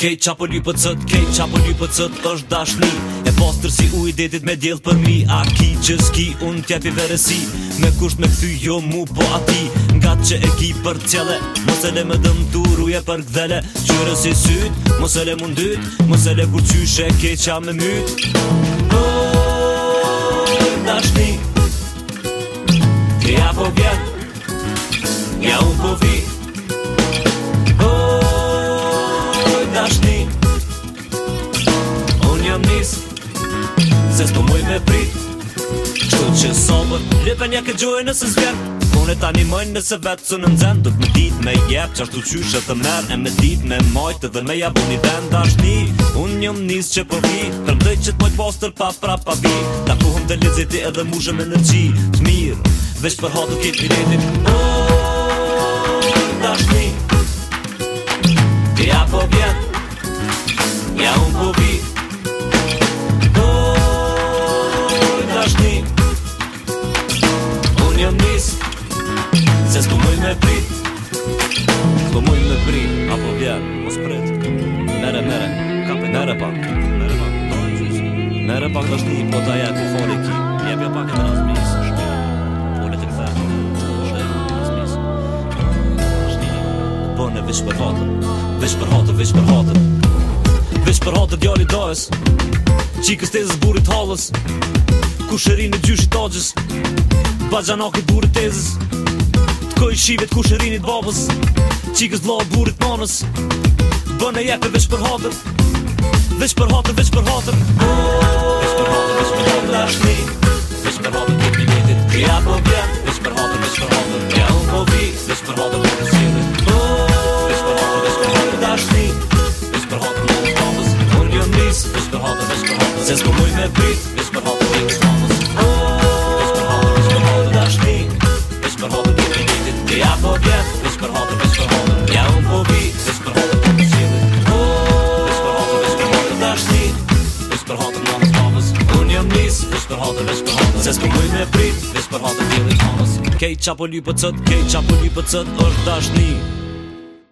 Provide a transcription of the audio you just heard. Kejt qa po ly për cët, kejt qa po ly për cët është dashni E postër si u i detit me djelë për mi A ki që s'ki unë tjep i veresi Me kusht me këthy jo mu po ati Nga që e ki për cjele Mos e me dëmë të ruje për gdhele Qyre si sytë, mos e le mundyt Mos e le kur qyshe kejt qa me myt Oj, dashni Kja po vjet Nja unë po vjet jam nis Se s'po muj me prit Qo që sobët Lepe një ke gjojë nëse zvjen Kone ta një mëjnë nëse vetë së në nëzën Dut me dit me jep që ashtu qyshe të merë E me dit me majtë dhe me jabu një vend Ash një, unë një më që po vi Tërmdej që t'pojt postër pa pra pa vi Ta kuhëm të leziti edhe mushëm e në qi Të mirë, veç për hatu kitë i redim O, dash një Ja po vjen Ja unë po vjen Se s'ku mëj me prit S'ku mëj me prit Apo vjen, mos prit Mere, mere, kape Mere pak Mere pak, do e qështë Mere pak do shti, po ta jetë u fori ki Jebja jo pak e në razmisë Bërne vish për hatër Vish për hatër, vish për hatër Vish për hatër djali dajës Qikës tezës burit halës Kusherin e gjyshit agjës Bajanak i burit tezës shivet kush e rinit babës qikës vllau burit manës bona e veç vesh hater veç për hater veç për hater veç për hater veç për hater veç për hater veç për hater veç për hater veç për hater veç për hater veç për hater veç për hater veç për hater veç për hater veç për hater veç për hater veç për hater veç për kanës mamës Unë jam nisë, vesh për hatë, vesh për hatë Se s'ke mëj me pritë, vesh për hatë, vesh për hatë Kej qa po lypë cëtë, kej qa po lypë cëtë, është dashni